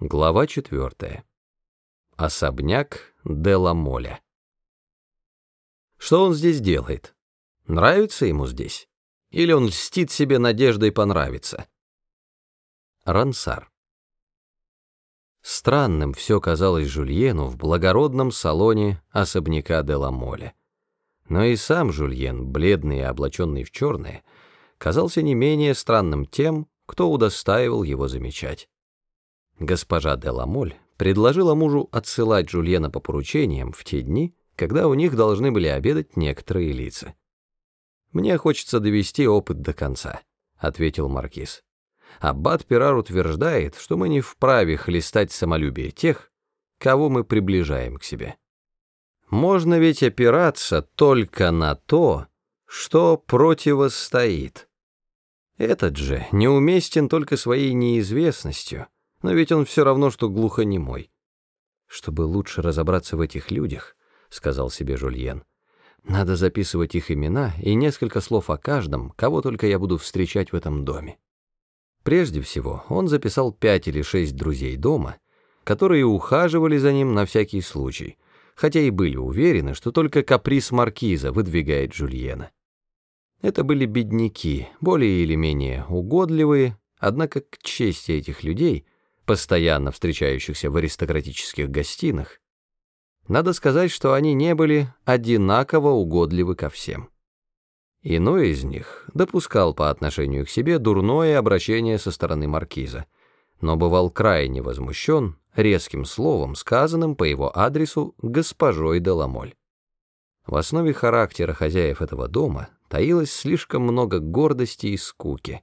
Глава четвертая. Особняк Дела Моля. Что он здесь делает? Нравится ему здесь? Или он льстит себе надеждой понравиться? Рансар. Странным все казалось Жульену в благородном салоне особняка Дела Моля. Но и сам Жульен, бледный и облаченный в черное, казался не менее странным тем, кто удостаивал его замечать. Госпожа де Ламоль предложила мужу отсылать Жульена по поручениям в те дни, когда у них должны были обедать некоторые лица. «Мне хочется довести опыт до конца», — ответил Маркиз. «Аббат Пирар утверждает, что мы не вправе хлестать самолюбие тех, кого мы приближаем к себе. Можно ведь опираться только на то, что противостоит. Этот же неуместен только своей неизвестностью» но ведь он все равно, что глухонемой. Чтобы лучше разобраться в этих людях, сказал себе Жульен, надо записывать их имена и несколько слов о каждом, кого только я буду встречать в этом доме. Прежде всего, он записал пять или шесть друзей дома, которые ухаживали за ним на всякий случай, хотя и были уверены, что только каприз маркиза выдвигает Жульена. Это были бедняки, более или менее угодливые, однако к чести этих людей — постоянно встречающихся в аристократических гостинах, надо сказать, что они не были одинаково угодливы ко всем. Иной из них допускал по отношению к себе дурное обращение со стороны маркиза, но бывал крайне возмущен резким словом, сказанным по его адресу госпожой Деламоль. В основе характера хозяев этого дома таилось слишком много гордости и скуки.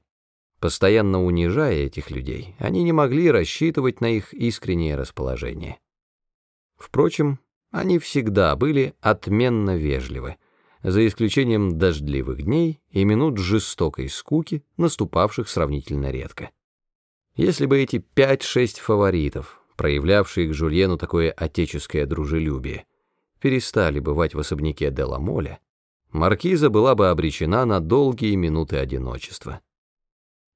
Постоянно унижая этих людей, они не могли рассчитывать на их искреннее расположение. Впрочем, они всегда были отменно вежливы, за исключением дождливых дней и минут жестокой скуки, наступавших сравнительно редко. Если бы эти пять-шесть фаворитов, проявлявшие к Жульену такое отеческое дружелюбие, перестали бывать в особняке Дела Моля, маркиза была бы обречена на долгие минуты одиночества.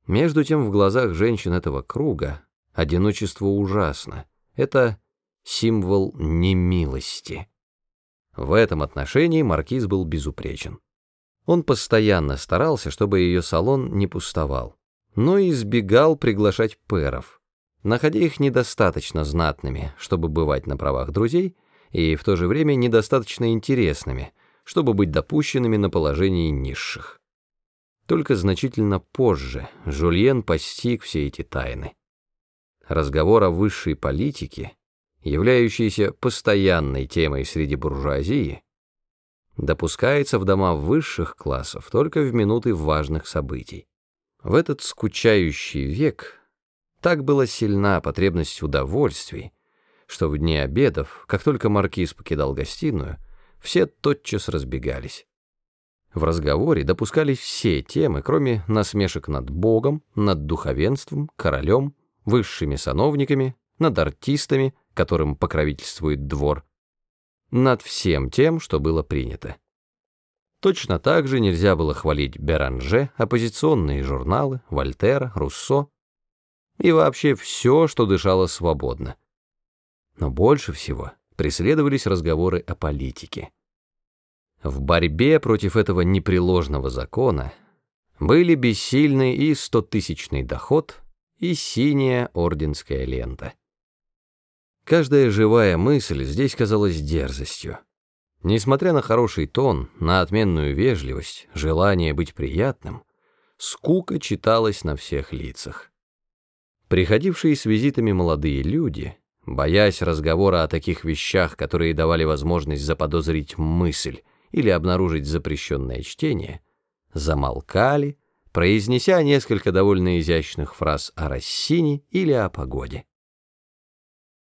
Между тем в глазах женщин этого круга одиночество ужасно. Это символ немилости. В этом отношении маркиз был безупречен. Он постоянно старался, чтобы ее салон не пустовал, но избегал приглашать пэров, находя их недостаточно знатными, чтобы бывать на правах друзей, и в то же время недостаточно интересными, чтобы быть допущенными на положении низших. Только значительно позже Жульен постиг все эти тайны. Разговор о высшей политике, являющейся постоянной темой среди буржуазии, допускается в дома высших классов только в минуты важных событий. В этот скучающий век так была сильна потребность удовольствий, что в дни обедов, как только маркиз покидал гостиную, все тотчас разбегались. В разговоре допускались все темы, кроме насмешек над Богом, над духовенством, королем, высшими сановниками, над артистами, которым покровительствует двор, над всем тем, что было принято. Точно так же нельзя было хвалить Беранже, оппозиционные журналы, Вольтера, Руссо и вообще все, что дышало свободно. Но больше всего преследовались разговоры о политике. В борьбе против этого непреложного закона были бессильны и стотысячный доход, и синяя орденская лента. Каждая живая мысль здесь казалась дерзостью. Несмотря на хороший тон, на отменную вежливость, желание быть приятным, скука читалась на всех лицах. Приходившие с визитами молодые люди, боясь разговора о таких вещах, которые давали возможность заподозрить мысль, или обнаружить запрещенное чтение, замолкали, произнеся несколько довольно изящных фраз о Рассине или о погоде.